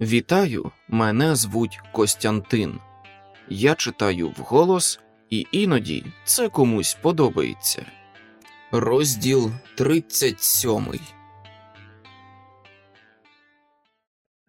Вітаю, мене звуть Костянтин. Я читаю вголос, і іноді це комусь подобається. Розділ 37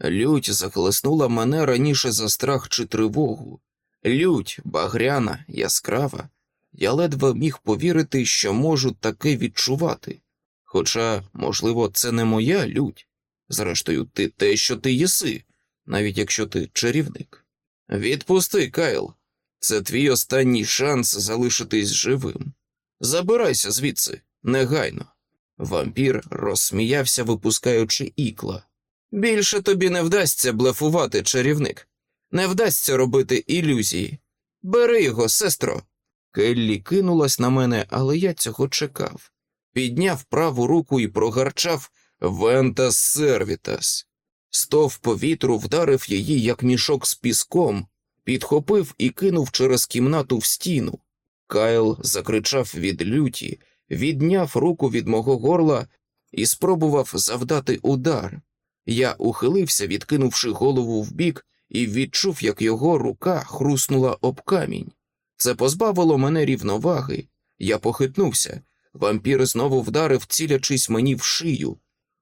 Лють захлеснула мене раніше за страх чи тривогу. Лють, багряна, яскрава. Я ледве міг повірити, що можу таке відчувати. Хоча, можливо, це не моя лють. Зрештою, ти те, що ти єси, навіть якщо ти чарівник. Відпусти, Кайл. Це твій останній шанс залишитись живим. Забирайся звідси, негайно. Вампір розсміявся, випускаючи ікла. Більше тобі не вдасться блефувати, чарівник. Не вдасться робити ілюзії. Бери його, сестро. Келлі кинулась на мене, але я цього чекав. Підняв праву руку і прогарчав Вентас сервітас. Стов повітру вдарив її, як мішок з піском, підхопив і кинув через кімнату в стіну. Кайл закричав від люті, відняв руку від мого горла і спробував завдати удар. Я ухилився, відкинувши голову вбік, і відчув, як його рука хруснула об камінь. Це позбавило мене рівноваги. Я похитнувся. Вампір знову вдарив, цілячись мені в шию.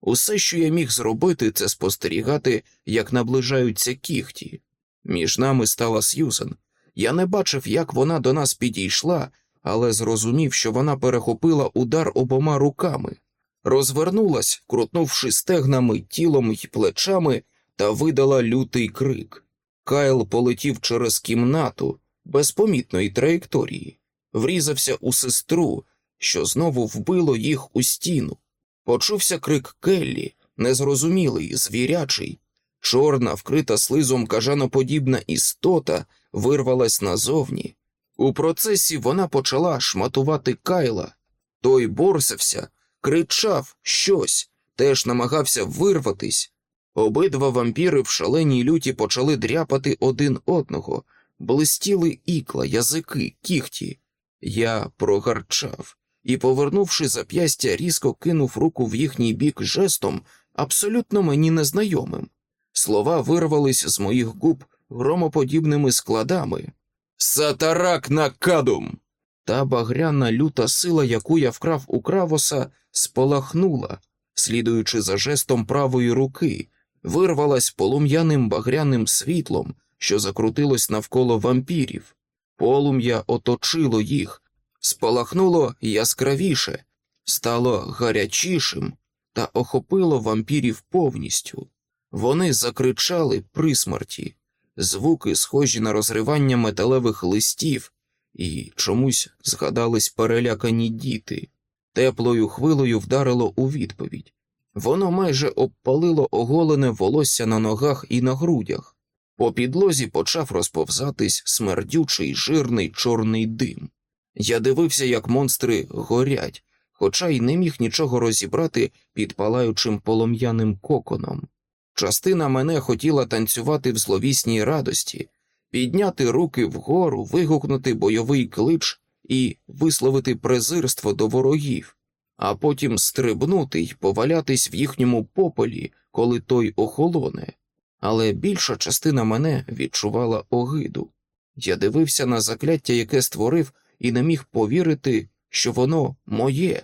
Усе, що я міг зробити, це спостерігати, як наближаються кіхті. Між нами стала Сьюзен. Я не бачив, як вона до нас підійшла, але зрозумів, що вона перехопила удар обома руками, розвернулась, крутнувши стегнами, тілом і плечами, та видала лютий крик. Кайл полетів через кімнату без помітної траєкторії, врізався у сестру, що знову вбило їх у стіну. Почувся крик Келлі, незрозумілий, звірячий. Чорна, вкрита слизом кажаноподібна істота вирвалась назовні. У процесі вона почала шматувати кайла. Той борсався, кричав щось, теж намагався вирватись. Обидва вампіри в шаленій люті почали дряпати один одного, блистіли ікла, язики, кіхті. Я прогарчав і, повернувши зап'ястя, різко кинув руку в їхній бік жестом, абсолютно мені незнайомим. Слова вирвались з моїх губ громоподібними складами. Сатарак на кадум! Та багряна люта сила, яку я вкрав у кравоса, спалахнула, слідуючи за жестом правої руки, вирвалась полум'яним багряним світлом, що закрутилось навколо вампірів. Полум'я оточило їх, спалахнуло яскравіше, стало гарячішим та охопило вампірів повністю. Вони закричали при смерті, звуки, схожі на розривання металевих листів, і чомусь згадались перелякані діти. Теплою хвилою вдарило у відповідь. Воно майже обпалило оголене волосся на ногах і на грудях. По підлозі почав розповзатись смердючий жирний чорний дим. Я дивився, як монстри горять, хоча й не міг нічого розібрати під палаючим полум'яним коконом. Частина мене хотіла танцювати в зловісній радості, підняти руки вгору, вигукнути бойовий клич і висловити презирство до ворогів, а потім стрибнути й повалятись в їхньому пополі, коли той охолоне. Але більша частина мене відчувала огиду. Я дивився на закляття, яке створив, і не міг повірити, що воно моє.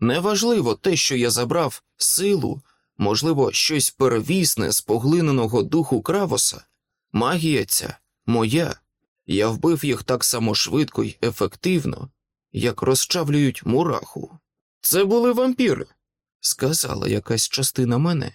Неважливо те, що я забрав силу, можливо, щось первісне з поглиненого духу кравоса. Магія ця моя. Я вбив їх так само швидко й ефективно, як розчавлюють мураху. Це були вампіри, сказала якась частина мене.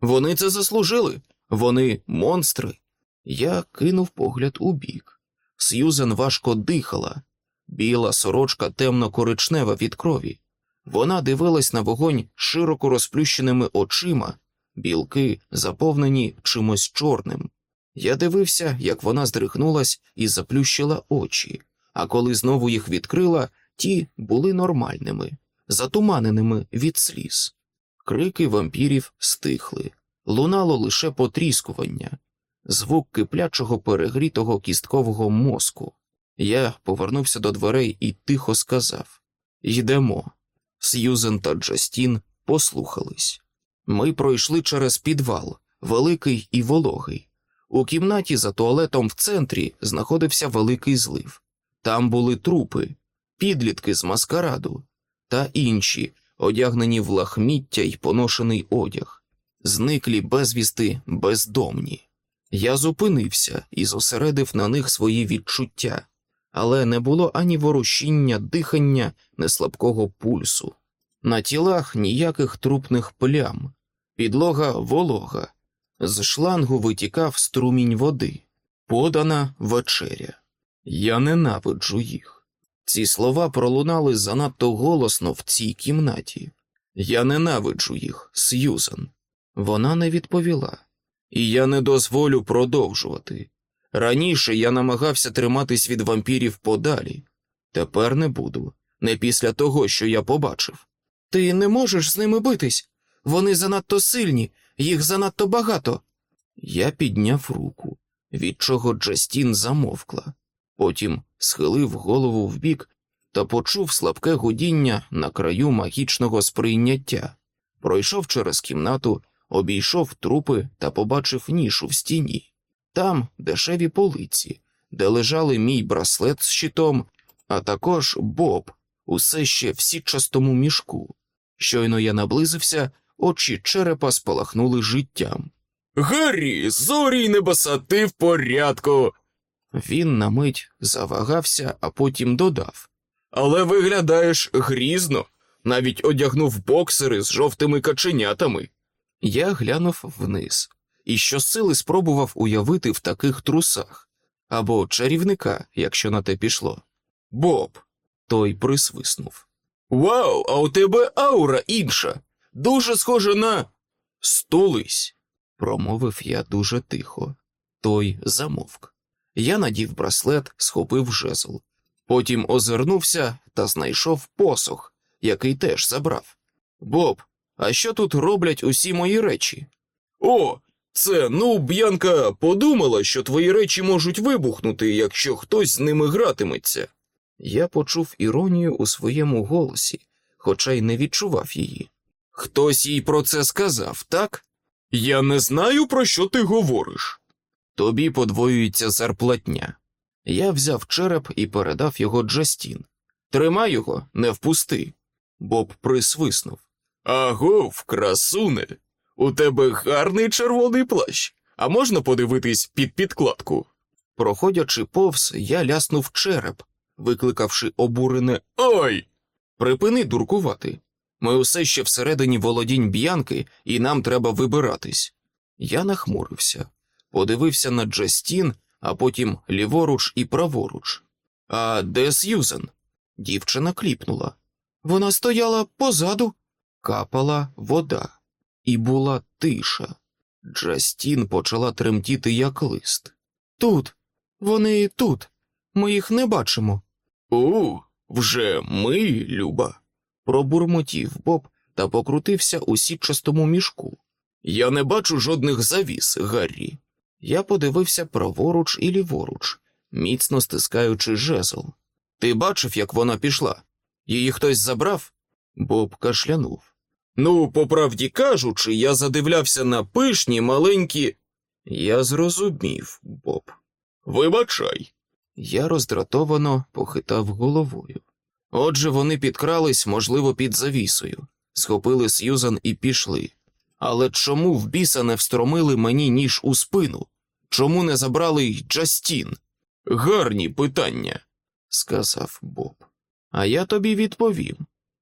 Вони це заслужили, вони монстри. Я кинув погляд у бік. Сьюзен важко дихала, біла сорочка темно-коричнева від крові. Вона дивилась на вогонь широко розплющеними очима, білки заповнені чимось чорним. Я дивився, як вона здригнулась і заплющила очі, а коли знову їх відкрила, ті були нормальними, затуманеними від сліз. Крики вампірів стихли, лунало лише потріскування, звук киплячого перегрітого кісткового мозку. Я повернувся до дверей і тихо сказав Йдемо. Сьюзен та Джастін послухались. Ми пройшли через підвал, великий і вологий. У кімнаті за туалетом в центрі знаходився великий злив. Там були трупи, підлітки з маскараду та інші, одягнені в лахміття й поношений одяг, зниклі безвісти бездомні. Я зупинився і зосередив на них свої відчуття, але не було ані ворушіння, дихання, не слабкого пульсу. На тілах ніяких трупних плям, підлога волога, з шлангу витікав струмінь води, подана вечеря. Я ненавиджу їх. Ці слова пролунали занадто голосно в цій кімнаті. Я ненавиджу їх, Сьюзан. Вона не відповіла, і я не дозволю продовжувати. Раніше я намагався триматись від вампірів подалі, тепер не буду, не після того, що я побачив. Ти не можеш з ними битись. Вони занадто сильні, їх занадто багато. Я підняв руку, від чого Джастін замовкла, потім схилив голову вбік та почув слабке гудіння на краю магічного сприйняття. Пройшов через кімнату, обійшов трупи та побачив нішу в стіні. Там дешеві полиці, де лежали мій браслет з щитом, а також Боб, усе ще в сітчастому мішку. Щойно я наблизився, очі черепа спалахнули життям. Гаррі, зорі й небеса, ти в порядку. Він на мить завагався, а потім додав. Але виглядаєш грізно, навіть одягнув боксери з жовтими каченятами. Я глянув вниз і щосили спробував уявити в таких трусах або чарівника, якщо на те пішло. Боб. Той присвиснув. Вау, а у тебе аура інша. Дуже схожа на. Стулись. промовив я дуже тихо. Той замовк. Я надів браслет, схопив жезл. Потім озирнувся та знайшов посох, який теж забрав. Боб, а що тут роблять усі мої речі? О, це ну, Б'янка подумала, що твої речі можуть вибухнути, якщо хтось з ними гратиметься. Я почув іронію у своєму голосі, хоча й не відчував її. Хтось їй про це сказав, так? Я не знаю, про що ти говориш. Тобі подвоюється зарплатня. Я взяв череп і передав його Джастін. Тримай його, не впусти. Боб присвиснув. Агов, красуне, у тебе гарний червоний плащ, а можна подивитись під підкладку? Проходячи повз, я ляснув череп, викликавши обурене Ой! Припини дуркувати. Ми усе ще всередині володінь б'янки, і нам треба вибиратись. Я нахмурився, подивився на Джастін, а потім ліворуч і праворуч. А де Сьюзен? Дівчина кліпнула. Вона стояла позаду, капала вода, і була тиша. Джастін почала тремтіти, як лист. Тут, вони тут. Ми їх не бачимо. У, вже ми, Люба. Пробурмотів Боб та покрутився у сітчастому мішку. Я не бачу жодних завіс, Гаррі. Я подивився праворуч і ліворуч, міцно стискаючи жезл. Ти бачив, як вона пішла? Її хтось забрав? Боб кашлянув. Ну, по правді кажучи, я задивлявся на пишні маленькі. Я зрозумів, Боб. Вибачай. Я роздратовано похитав головою. Отже, вони підкрались, можливо, під завісою, схопили Сьюзан і пішли. Але чому в біса не встромили мені ніж у спину? Чому не забрали й Джастін? Гарні питання, сказав Боб. А я тобі відповім,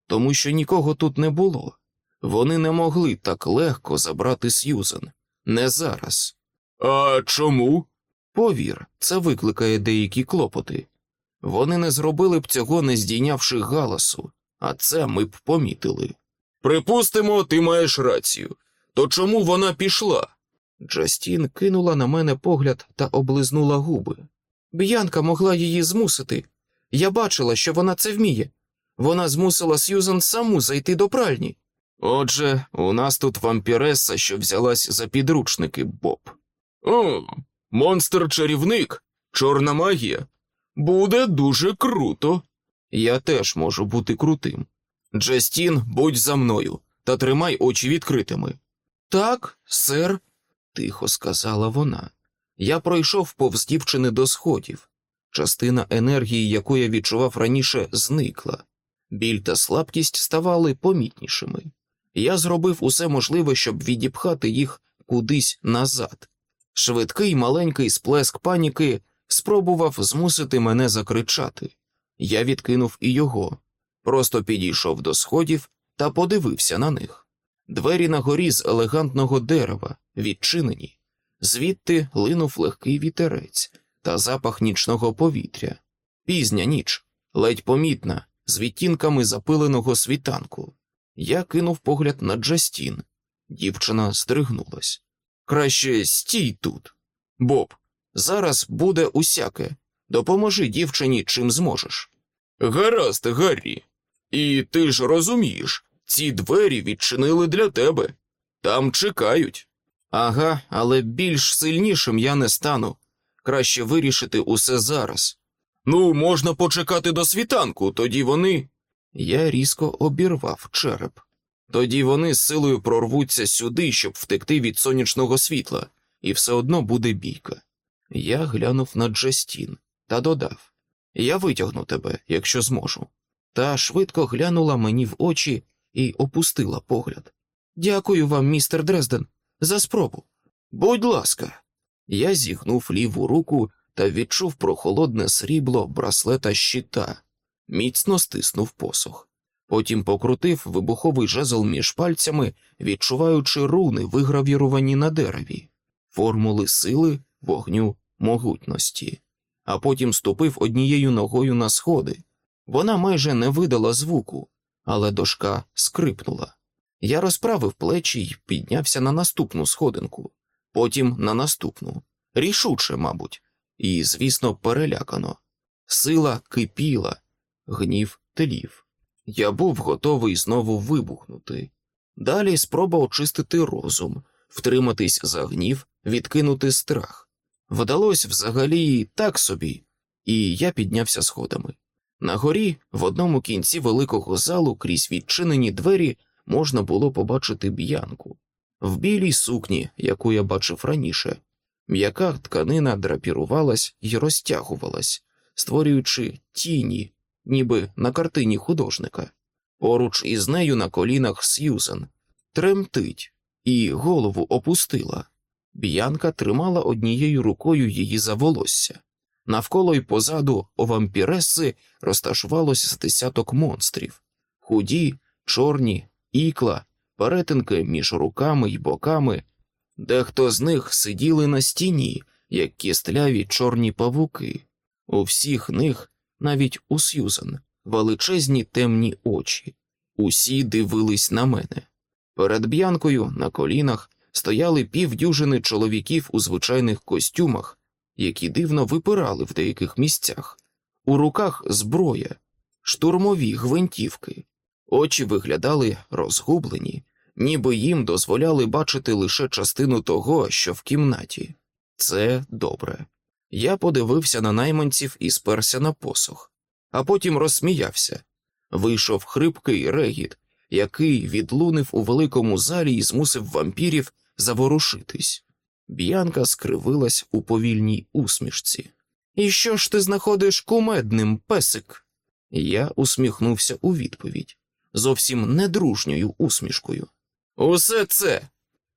тому що нікого тут не було. Вони не могли так легко забрати Сьюзан. Не зараз. А чому? Повір, це викликає деякі клопоти. Вони не зробили б цього, не здійнявши галасу, а це ми б помітили. Припустимо, ти маєш рацію. То чому вона пішла? Джастін кинула на мене погляд та облизнула губи. Б'янка могла її змусити. Я бачила, що вона це вміє. Вона змусила Сьюзан саму зайти до пральні. Отже, у нас тут вампіреса, що взялась за підручники, Боб. О, монстр-чарівник, чорна магія. Буде дуже круто. Я теж можу бути крутим. Джастін, будь за мною та тримай очі відкритими. Так, сер. тихо сказала вона. Я пройшов повз дівчини до сходів. Частина енергії, яку я відчував раніше, зникла. Біль та слабкість ставали помітнішими. Я зробив усе можливе, щоб відіпхати їх кудись назад. Швидкий маленький сплеск паніки спробував змусити мене закричати. Я відкинув і його, просто підійшов до сходів та подивився на них. Двері на горі з елегантного дерева, відчинені, звідти линув легкий вітерець та запах нічного повітря. Пізня ніч, ледь помітна, з відтінками запиленого світанку. Я кинув погляд на Джастін. Дівчина стригнулась. Краще стій тут. Боб, зараз буде усяке. Допоможи дівчині чим зможеш. Гаразд, Гаррі. І ти ж розумієш, ці двері відчинили для тебе. Там чекають. Ага, але більш сильнішим я не стану. Краще вирішити усе зараз. Ну, можна почекати до світанку, тоді вони. Я різко обірвав череп. Тоді вони з силою прорвуться сюди, щоб втекти від сонячного світла, і все одно буде бійка. Я глянув на Джастін та додав Я витягну тебе, якщо зможу. Та швидко глянула мені в очі і опустила погляд. Дякую вам, містер Дрезден, за спробу. Будь ласка. Я зігнув ліву руку та відчув прохолодне срібло браслета щита, міцно стиснув посох. Потім покрутив вибуховий жезл між пальцями, відчуваючи руни, вигравіровані на дереві, формули сили, вогню, могутності, а потім ступив однією ногою на сходи. Вона майже не видала звуку, але дошка скрипнула. Я розправив плечі й піднявся на наступну сходинку, потім на наступну, рішуче, мабуть, і, звісно, перелякано. Сила кипіла, гнів телів. Я був готовий знову вибухнути. Далі спроба очистити розум, втриматись за гнів, відкинути страх. Вдалося взагалі так собі, і я піднявся сходами. На горі, в одному кінці великого залу, крізь відчинені двері, можна було побачити б'янку в білій сукні, яку я бачив раніше. М'яка тканина драпірувалась і розтягувалась, створюючи тіні, ніби на картині художника. Поруч із нею на колінах Сьюзен тремтить і голову опустила. Б'янка тримала однією рукою її за волосся. Навколо й позаду у вампіреси розташувалося з десяток монстрів худі, чорні, ікла, перетинки між руками й боками. Дехто з них сиділи на стіні, як кістляві чорні павуки. У всіх них, навіть у Сьюзан, величезні темні очі. Усі дивились на мене. Перед б'янкою на колінах стояли півдюжини чоловіків у звичайних костюмах, які дивно випирали в деяких місцях. У руках зброя, штурмові гвинтівки. Очі виглядали розгублені, ніби їм дозволяли бачити лише частину того, що в кімнаті. Це добре. Я подивився на найманців і сперся на посох, а потім розсміявся. Вийшов хрипкий регіт, який відлунив у великому залі і змусив вампірів заворушитись. Б'янка скривилась у повільній усмішці. І що ж ти знаходиш кумедним, песик? Я усміхнувся у відповідь, зовсім недружньою усмішкою. Усе це.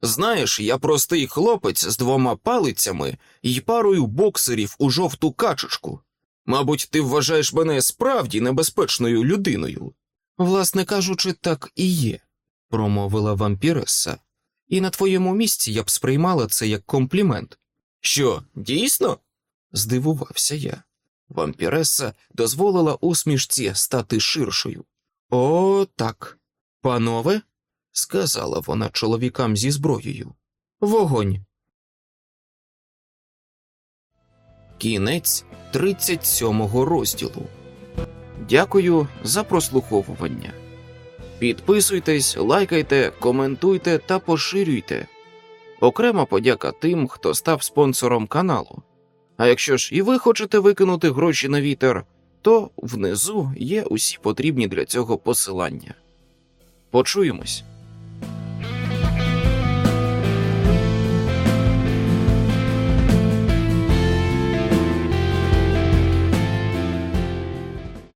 Знаєш, я простий хлопець з двома палицями і парою боксерів у жовту качечку. Мабуть, ти вважаєш мене справді небезпечною людиною. Власне кажучи, так і є, промовила вампіреса, і на твоєму місці я б сприймала це як комплімент. Що, дійсно? здивувався я. Вампіреса дозволила усмішці стати ширшою. О, так. Панове, сказала вона чоловікам зі зброєю. Вогонь. Кінець 37-го розділу. Дякую за прослуховування. Підписуйтесь, лайкайте, коментуйте та поширюйте. Окрема подяка тим, хто став спонсором каналу. А якщо ж і ви хочете викинути гроші на вітер, то внизу є усі потрібні для цього посилання. Почуємось.